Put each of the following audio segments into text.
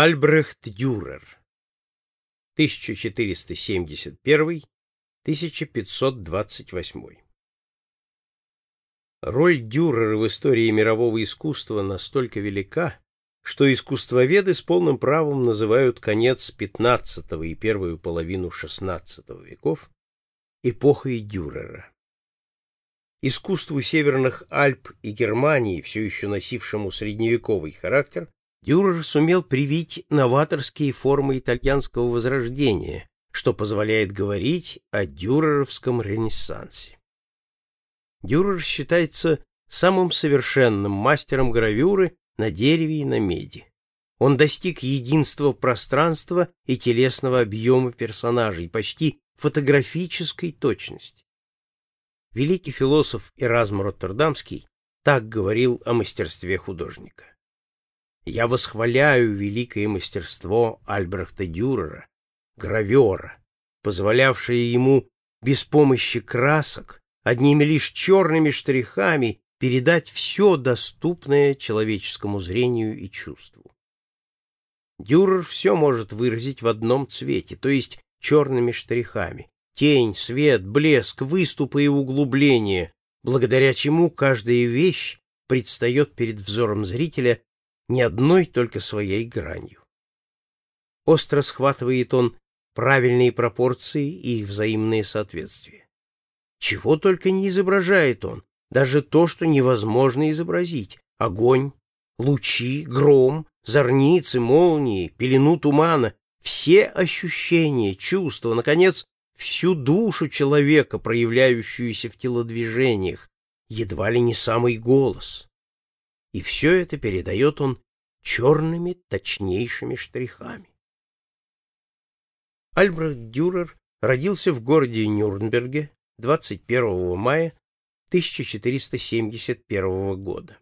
Альбрехт Дюрер 1471-1528 Роль Дюрера в истории мирового искусства настолько велика, что искусствоведы с полным правом называют конец XV и первую половину XVI веков эпохой Дюрера. Искусству северных Альп и Германии, все еще носившему средневековый характер, Дюрер сумел привить новаторские формы итальянского возрождения, что позволяет говорить о дюреровском ренессансе. Дюрер считается самым совершенным мастером гравюры на дереве и на меди. Он достиг единства пространства и телесного объема персонажей, почти фотографической точности. Великий философ Эразм Роттердамский так говорил о мастерстве художника. Я восхваляю великое мастерство Альбрехта Дюрера, гравера, позволявшее ему без помощи красок, одними лишь черными штрихами передать все доступное человеческому зрению и чувству. Дюрер все может выразить в одном цвете, то есть черными штрихами. Тень, свет, блеск, выступы и углубления, благодаря чему каждая вещь предстает перед взором зрителя ни одной только своей гранью. Остро схватывает он правильные пропорции и их взаимные соответствия. Чего только не изображает он, даже то, что невозможно изобразить. Огонь, лучи, гром, зорницы, молнии, пелену тумана, все ощущения, чувства, наконец, всю душу человека, проявляющуюся в телодвижениях, едва ли не самый голос и все это передает он черными точнейшими штрихами. Альбрехт Дюрер родился в городе Нюрнберге 21 мая 1471 года.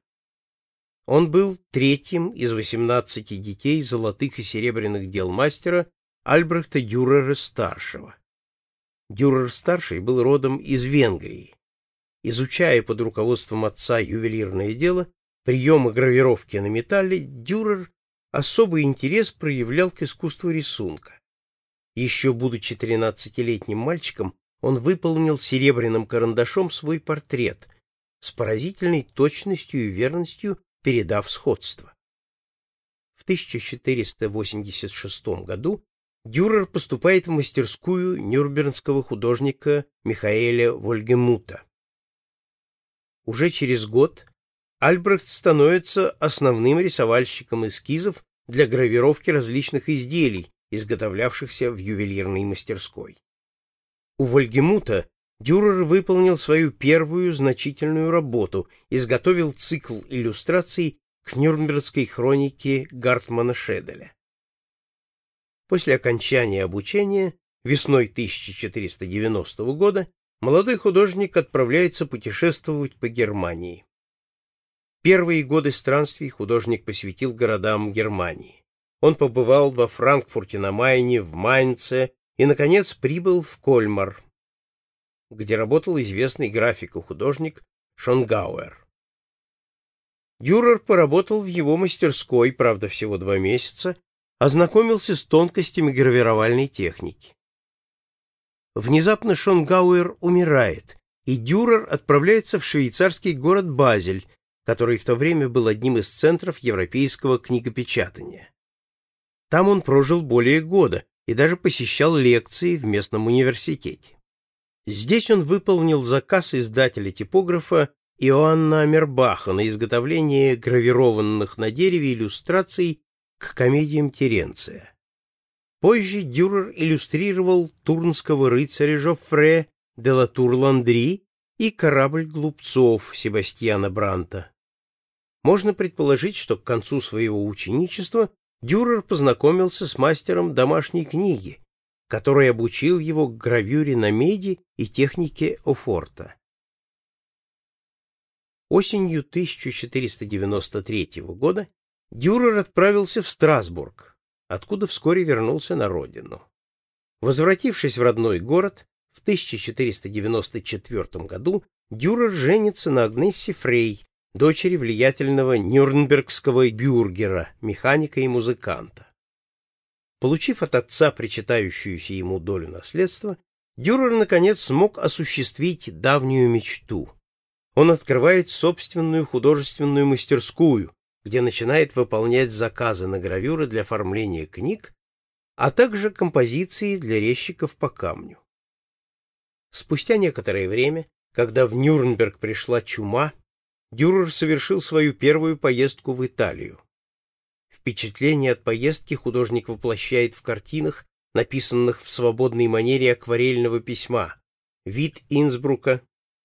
Он был третьим из 18 детей золотых и серебряных дел мастера Альбрехта Дюрера-старшего. Дюрер-старший был родом из Венгрии. Изучая под руководством отца ювелирное дело, приема гравировки на металле Дюрер особый интерес проявлял к искусству рисунка. Еще будучи тринадцатилетним мальчиком, он выполнил серебряным карандашом свой портрет, с поразительной точностью и верностью передав сходство. В 1486 году Дюрер поступает в мастерскую нюрнбергского художника Михаэля Вольгемута. Уже через год Альбрехт становится основным рисовальщиком эскизов для гравировки различных изделий, изготовлявшихся в ювелирной мастерской. У Вольгемута Дюрер выполнил свою первую значительную работу, изготовил цикл иллюстраций к Нюрнбергской хронике Гартмана Шеделя. После окончания обучения весной 1490 года молодой художник отправляется путешествовать по Германии. Первые годы странствий художник посвятил городам Германии. Он побывал во Франкфурте на Майне, в Майнце и, наконец, прибыл в Кольмар, где работал известный график и художник Шонгауэр. Дюрер поработал в его мастерской, правда, всего два месяца, ознакомился с тонкостями гравировальной техники. Внезапно Шонгауэр умирает, и Дюрер отправляется в швейцарский город Базель, который в то время был одним из центров европейского книгопечатания. Там он прожил более года и даже посещал лекции в местном университете. Здесь он выполнил заказ издателя-типографа Иоанна Амербаха на изготовление гравированных на дереве иллюстраций к комедиям Теренция. Позже Дюрер иллюстрировал турнского рыцаря Жофре де ла Тур-Ландри и корабль глупцов Себастьяна Бранта. Можно предположить, что к концу своего ученичества Дюрер познакомился с мастером домашней книги, который обучил его гравюре на меди и технике офорта. Осенью 1493 года Дюрер отправился в Страсбург, откуда вскоре вернулся на родину. Возвратившись в родной город, в 1494 году Дюрер женится на Агнессе Фрей, дочери влиятельного нюрнбергского бюргера, механика и музыканта. Получив от отца причитающуюся ему долю наследства, Дюрер, наконец, смог осуществить давнюю мечту. Он открывает собственную художественную мастерскую, где начинает выполнять заказы на гравюры для оформления книг, а также композиции для резчиков по камню. Спустя некоторое время, когда в Нюрнберг пришла чума, Дюрер совершил свою первую поездку в Италию. Впечатление от поездки художник воплощает в картинах, написанных в свободной манере акварельного письма. Вид Инсбрука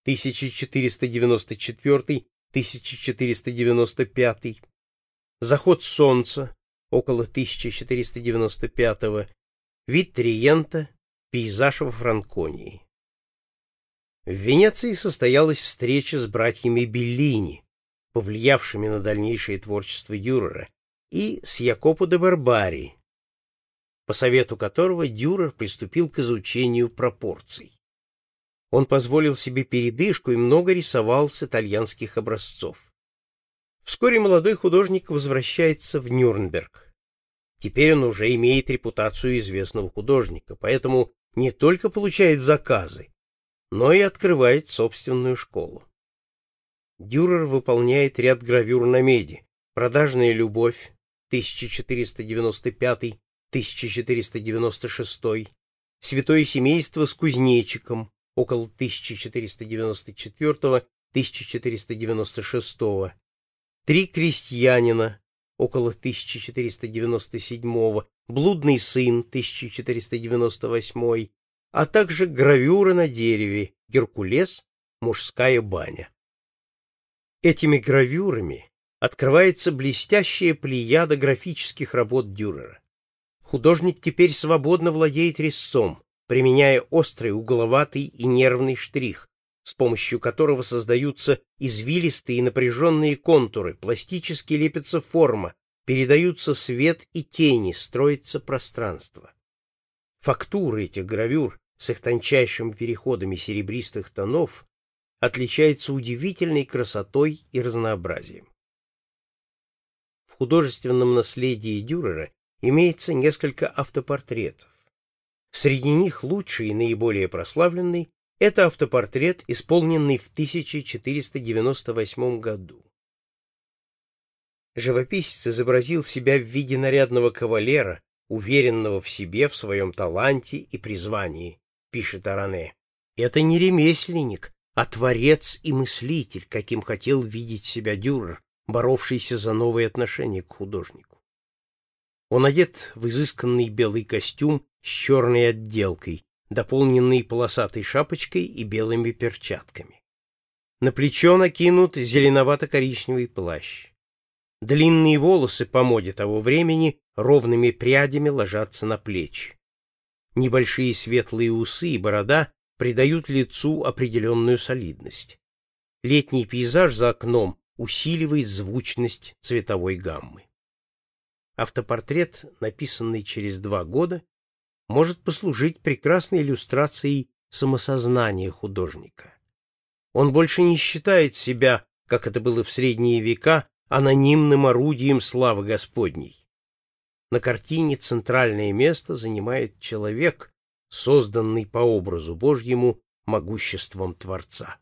1494-1495, Заход солнца около 1495, вид Триента, пейзаж во Франконии. В Венеции состоялась встреча с братьями Беллини, повлиявшими на дальнейшее творчество Дюрера, и с Якопо де Барбари, по совету которого Дюрер приступил к изучению пропорций. Он позволил себе передышку и много рисовал с итальянских образцов. Вскоре молодой художник возвращается в Нюрнберг. Теперь он уже имеет репутацию известного художника, поэтому не только получает заказы, но и открывает собственную школу. Дюрер выполняет ряд гравюр на меди. Продажная любовь 1495-1496, Святое семейство с кузнечиком около 1494-1496, Три крестьянина около 1497, Блудный сын 1498, а также гравюра на дереве Геркулес, мужская баня. Этими гравюрами открывается блестящая плеяда графических работ Дюрера. Художник теперь свободно владеет резцом, применяя острый, угловатый и нервный штрих, с помощью которого создаются извилистые и напряженные контуры, пластически лепится форма, передаются свет и тени, строится пространство. Фактура этих гравюр с их тончайшими переходами серебристых тонов отличается удивительной красотой и разнообразием. В художественном наследии Дюрера имеется несколько автопортретов. Среди них лучший и наиболее прославленный – это автопортрет, исполненный в 1498 году. Живописец изобразил себя в виде нарядного кавалера, уверенного в себе, в своем таланте и призвании пишет Аране. Это не ремесленник, а творец и мыслитель, каким хотел видеть себя Дюрер, боровшийся за новые отношения к художнику. Он одет в изысканный белый костюм с черной отделкой, дополненный полосатой шапочкой и белыми перчатками. На плечо накинут зеленовато-коричневый плащ. Длинные волосы по моде того времени ровными прядями ложатся на плечи. Небольшие светлые усы и борода придают лицу определенную солидность. Летний пейзаж за окном усиливает звучность цветовой гаммы. Автопортрет, написанный через два года, может послужить прекрасной иллюстрацией самосознания художника. Он больше не считает себя, как это было в средние века, анонимным орудием славы Господней. На картине центральное место занимает человек, созданный по образу Божьему могуществом Творца.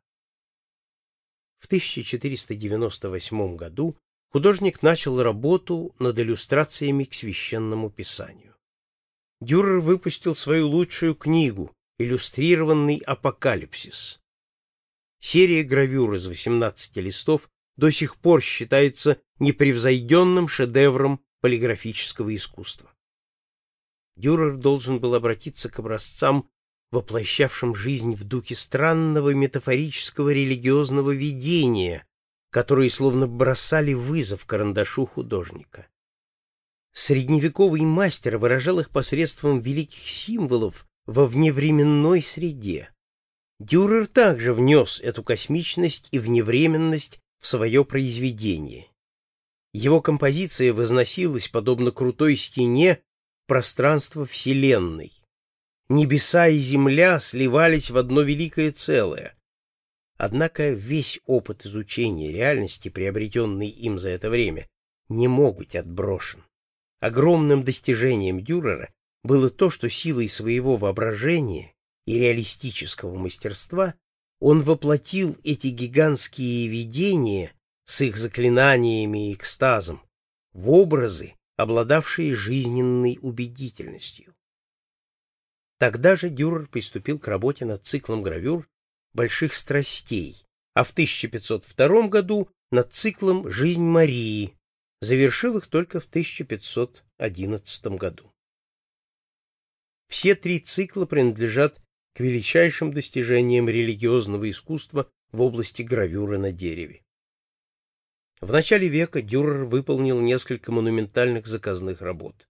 В 1498 году художник начал работу над иллюстрациями к священному писанию. Дюрер выпустил свою лучшую книгу «Иллюстрированный апокалипсис». Серия гравюр из 18 листов до сих пор считается непревзойденным шедевром полиграфического искусства. Дюрер должен был обратиться к образцам, воплощавшим жизнь в духе странного метафорического религиозного видения, которые словно бросали вызов карандашу художника. Средневековый мастер выражал их посредством великих символов во вневременной среде. Дюрер также внес эту космичность и вневременность в свое произведение. Его композиция возносилась, подобно крутой стене, пространство Вселенной. Небеса и земля сливались в одно великое целое. Однако весь опыт изучения реальности, приобретенный им за это время, не мог быть отброшен. Огромным достижением Дюрера было то, что силой своего воображения и реалистического мастерства он воплотил эти гигантские видения с их заклинаниями и экстазом в образы, обладавшие жизненной убедительностью. Тогда же Дюрер приступил к работе над циклом гравюр «Больших страстей», а в 1502 году над циклом «Жизнь Марии», завершил их только в 1511 году. Все три цикла принадлежат к величайшим достижениям религиозного искусства в области гравюры на дереве. В начале века Дюрер выполнил несколько монументальных заказных работ.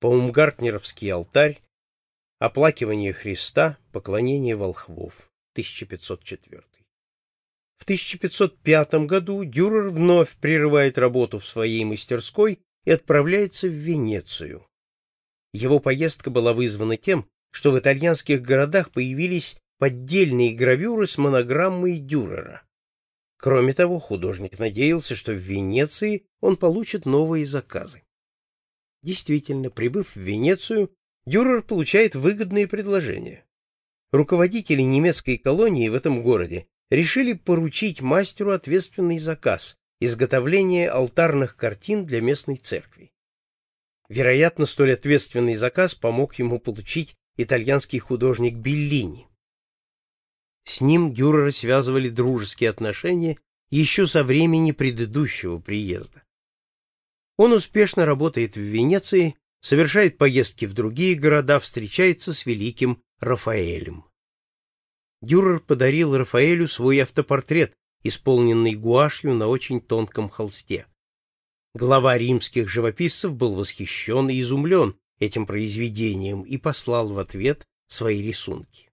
Паумгартнеровский алтарь, оплакивание Христа, поклонение волхвов, 1504. В 1505 году Дюрер вновь прерывает работу в своей мастерской и отправляется в Венецию. Его поездка была вызвана тем, что в итальянских городах появились поддельные гравюры с монограммой Дюрера. Кроме того, художник надеялся, что в Венеции он получит новые заказы. Действительно, прибыв в Венецию, Дюрер получает выгодные предложения. Руководители немецкой колонии в этом городе решили поручить мастеру ответственный заказ – изготовление алтарных картин для местной церкви. Вероятно, столь ответственный заказ помог ему получить итальянский художник Беллини. С ним Дюрера связывали дружеские отношения еще со времени предыдущего приезда. Он успешно работает в Венеции, совершает поездки в другие города, встречается с великим Рафаэлем. Дюрер подарил Рафаэлю свой автопортрет, исполненный гуашью на очень тонком холсте. Глава римских живописцев был восхищен и изумлен этим произведением и послал в ответ свои рисунки.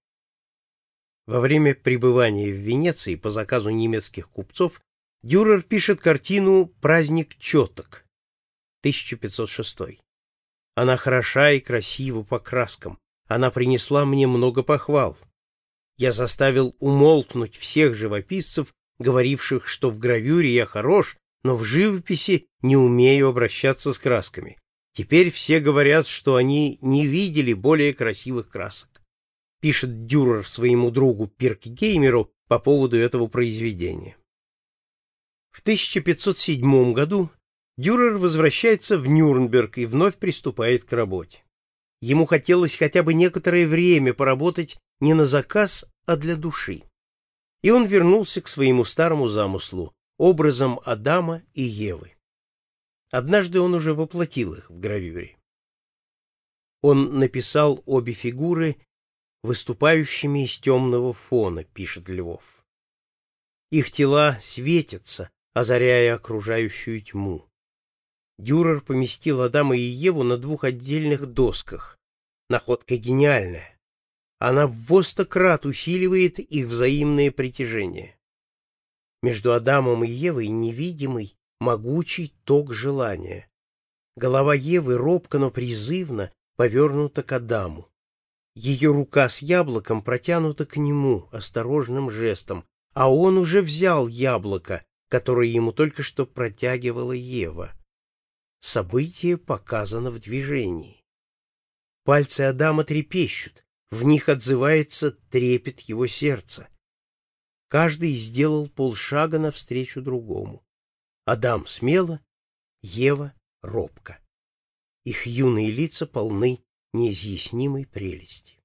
Во время пребывания в Венеции по заказу немецких купцов Дюрер пишет картину «Праздник четок» 1506. Она хороша и красива по краскам. Она принесла мне много похвал я заставил умолкнуть всех живописцев, говоривших, что в гравюре я хорош, но в живописи не умею обращаться с красками. Теперь все говорят, что они не видели более красивых красок. Пишет Дюрер своему другу Пиркгеймеру по поводу этого произведения. В 1507 году Дюрер возвращается в Нюрнберг и вновь приступает к работе. Ему хотелось хотя бы некоторое время поработать не на заказ, а для души. И он вернулся к своему старому замыслу, образом Адама и Евы. Однажды он уже воплотил их в гравюре. Он написал обе фигуры выступающими из темного фона, пишет Львов. Их тела светятся, озаряя окружающую тьму. Дюрер поместил Адама и Еву на двух отдельных досках. Находка гениальная. Она в востократ усиливает их взаимное притяжение. Между Адамом и Евой невидимый, могучий ток желания. Голова Евы робко, но призывно повернута к Адаму. Ее рука с яблоком протянута к нему осторожным жестом, а он уже взял яблоко, которое ему только что протягивала Ева. Событие показано в движении. Пальцы Адама трепещут, в них отзывается трепет его сердца. Каждый сделал полшага навстречу другому. Адам смело, Ева робко. Их юные лица полны неизъяснимой прелести.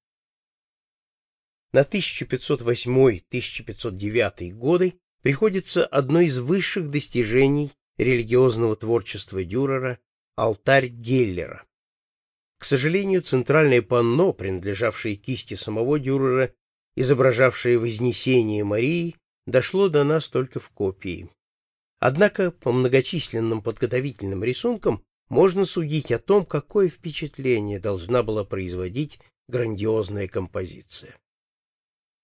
На 1508-1509 годы приходится одно из высших достижений религиозного творчества Дюрера — алтарь Геллера. К сожалению, центральное панно, принадлежавшее кисти самого Дюрера, изображавшее Вознесение Марии, дошло до нас только в копии. Однако по многочисленным подготовительным рисункам можно судить о том, какое впечатление должна была производить грандиозная композиция.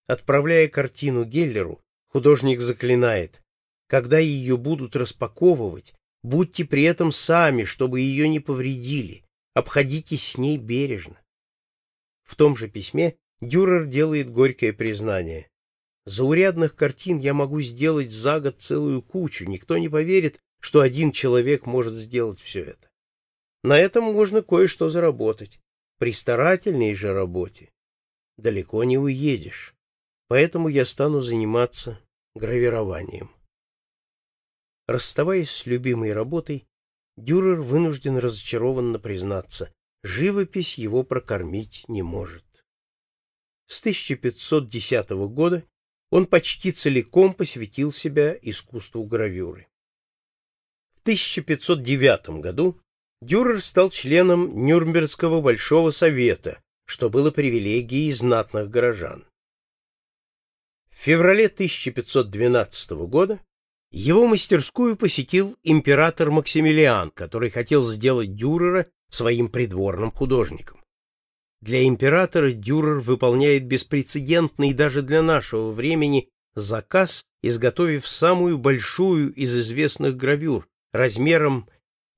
Отправляя картину Геллеру, художник заклинает когда ее будут распаковывать, будьте при этом сами, чтобы ее не повредили, обходитесь с ней бережно. В том же письме Дюрер делает горькое признание. Заурядных картин я могу сделать за год целую кучу, никто не поверит, что один человек может сделать все это. На этом можно кое-что заработать. При старательной же работе далеко не уедешь. Поэтому я стану заниматься гравированием. Расставаясь с любимой работой, Дюрер вынужден разочарованно признаться, живопись его прокормить не может. С 1510 года он почти целиком посвятил себя искусству гравюры. В 1509 году Дюрер стал членом Нюрнбергского Большого Совета, что было привилегией знатных горожан. В феврале 1512 года его мастерскую посетил император Максимилиан, который хотел сделать Дюрера своим придворным художником. Для императора Дюрер выполняет беспрецедентный даже для нашего времени заказ, изготовив самую большую из известных гравюр размером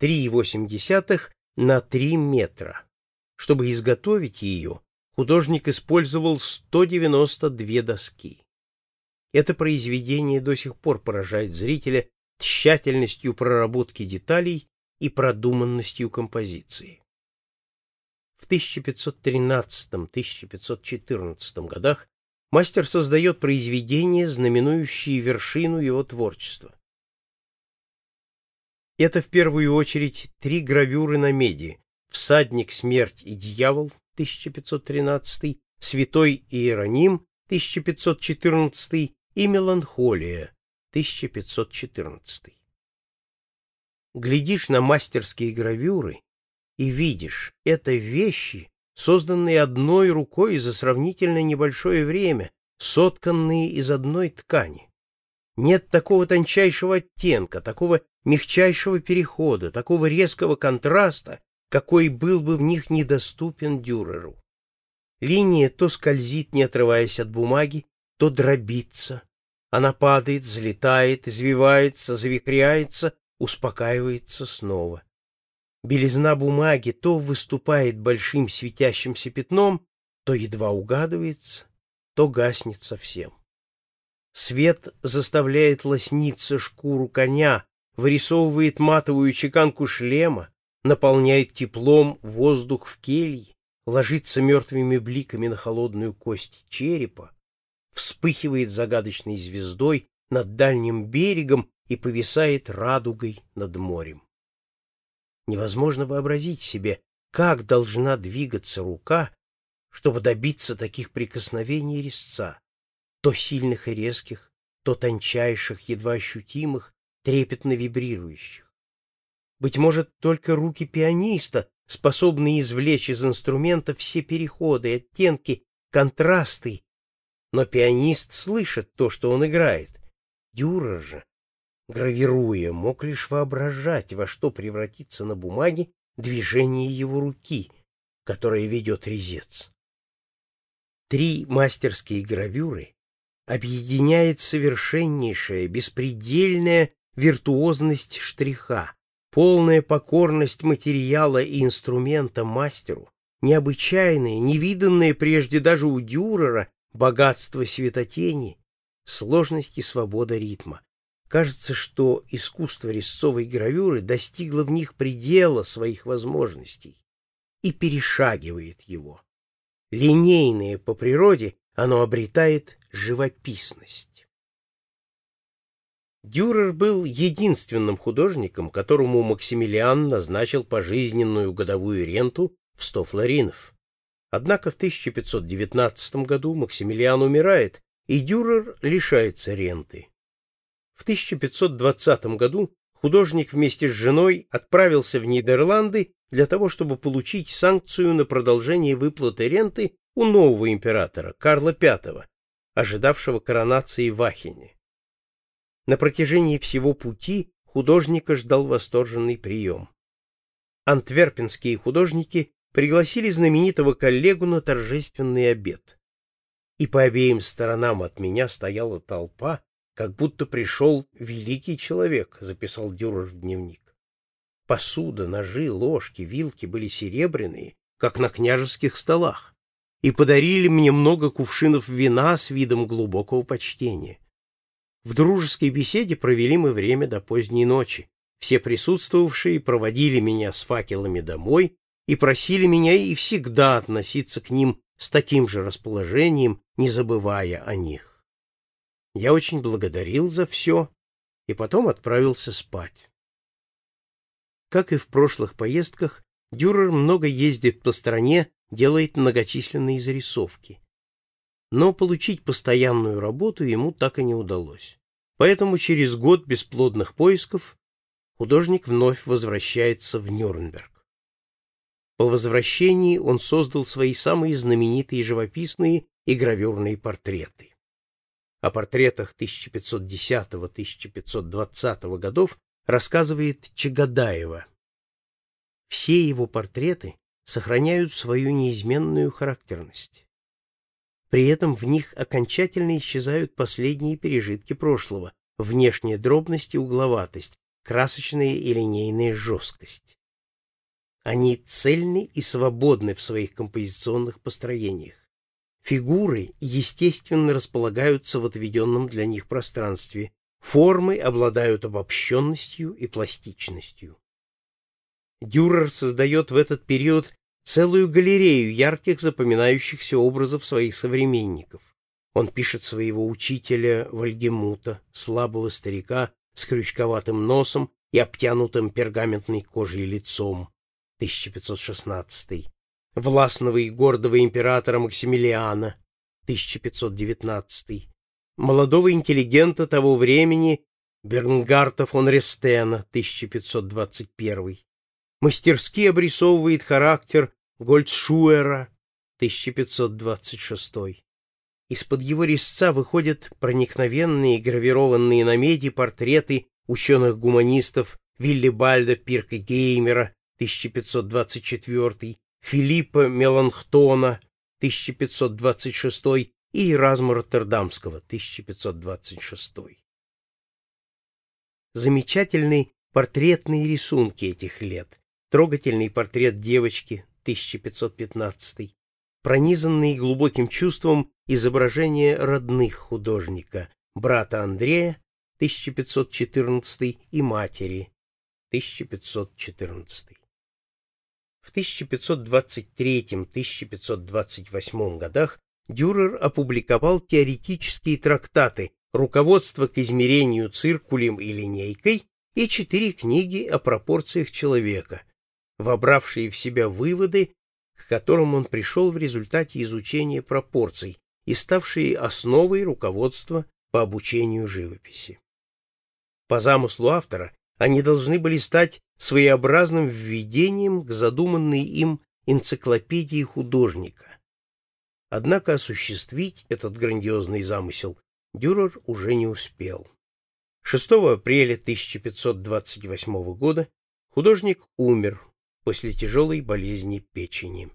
3,8 на 3 метра. Чтобы изготовить ее, художник использовал 192 доски. Это произведение до сих пор поражает зрителя тщательностью проработки деталей и продуманностью композиции. В 1513-1514 годах мастер создает произведения, знаменующие вершину его творчества. Это в первую очередь три гравюры на меди «Всадник, смерть и дьявол» 1513, «Святой Иероним» 1514 и «Меланхолия» 1514. Глядишь на мастерские гравюры и видишь, это вещи, созданные одной рукой за сравнительно небольшое время, сотканные из одной ткани. Нет такого тончайшего оттенка, такого мягчайшего перехода, такого резкого контраста, какой был бы в них недоступен Дюреру. Линия то скользит, не отрываясь от бумаги, то дробится. Она падает, взлетает, извивается, завихряется, успокаивается снова. Белизна бумаги то выступает большим светящимся пятном, то едва угадывается, то гаснет совсем. Свет заставляет лосниться шкуру коня, вырисовывает матовую чеканку шлема, наполняет теплом воздух в келье, ложится мертвыми бликами на холодную кость черепа, вспыхивает загадочной звездой над дальним берегом и повисает радугой над морем. Невозможно вообразить себе, как должна двигаться рука, чтобы добиться таких прикосновений резца, то сильных и резких, то тончайших, едва ощутимых, трепетно вибрирующих. Быть может, только руки пианиста способны извлечь из инструмента все переходы, оттенки, контрасты но пианист слышит то, что он играет. Дюрер же, гравируя, мог лишь воображать, во что превратится на бумаге движение его руки, которое ведет резец. Три мастерские гравюры объединяет совершеннейшая, беспредельная виртуозность штриха, полная покорность материала и инструмента мастеру, необычайная, невиданная прежде даже у Дюрера богатство светотени, сложность и свобода ритма. Кажется, что искусство резцовой гравюры достигло в них предела своих возможностей и перешагивает его. Линейное по природе, оно обретает живописность. Дюрер был единственным художником, которому Максимилиан назначил пожизненную годовую ренту в сто флоринов. Однако в 1519 году Максимилиан умирает, и Дюрер лишается ренты. В 1520 году художник вместе с женой отправился в Нидерланды для того, чтобы получить санкцию на продолжение выплаты ренты у нового императора Карла V, ожидавшего коронации в Ахене. На протяжении всего пути художника ждал восторженный прием. Антверпенские художники пригласили знаменитого коллегу на торжественный обед. И по обеим сторонам от меня стояла толпа, как будто пришел великий человек, записал Дюрер в дневник. Посуда, ножи, ложки, вилки были серебряные, как на княжеских столах, и подарили мне много кувшинов вина с видом глубокого почтения. В дружеской беседе провели мы время до поздней ночи. Все присутствовавшие проводили меня с факелами домой и просили меня и всегда относиться к ним с таким же расположением, не забывая о них. Я очень благодарил за все и потом отправился спать. Как и в прошлых поездках, Дюрер много ездит по стране, делает многочисленные зарисовки. Но получить постоянную работу ему так и не удалось. Поэтому через год бесплодных поисков художник вновь возвращается в Нюрнберг. По возвращении он создал свои самые знаменитые живописные и гравюрные портреты. О портретах 1510-1520 годов рассказывает Чагадаева. Все его портреты сохраняют свою неизменную характерность. При этом в них окончательно исчезают последние пережитки прошлого, внешняя дробность и угловатость, красочная и линейная жесткость. Они цельны и свободны в своих композиционных построениях. Фигуры естественно располагаются в отведенном для них пространстве, формы обладают обобщенностью и пластичностью. Дюрер создает в этот период целую галерею ярких запоминающихся образов своих современников. Он пишет своего учителя Вальгемута, слабого старика с крючковатым носом и обтянутым пергаментной кожей лицом, 1516, властного и гордого императора Максимилиана, 1519, молодого интеллигента того времени Бернгарта фон Рестена, 1521, мастерски обрисовывает характер Гольдшуэра, 1526. Из-под его резца выходят проникновенные гравированные на меди портреты ученых-гуманистов Виллибальда Пиркегеймера, 1524, Филиппа Меланхтона, 1526 и Эразма Роттердамского, 1526. Замечательны портретные рисунки этих лет. Трогательный портрет девочки, 1515, пронизанный глубоким чувством изображение родных художника, брата Андрея, 1514, и матери, 1514. В 1523-1528 годах Дюрер опубликовал теоретические трактаты «Руководство к измерению циркулем и линейкой» и четыре книги о пропорциях человека, вобравшие в себя выводы, к которым он пришел в результате изучения пропорций и ставшие основой руководства по обучению живописи. По замыслу автора они должны были стать своеобразным введением к задуманной им энциклопедии художника. Однако осуществить этот грандиозный замысел Дюрер уже не успел. 6 апреля 1528 года художник умер после тяжелой болезни печени.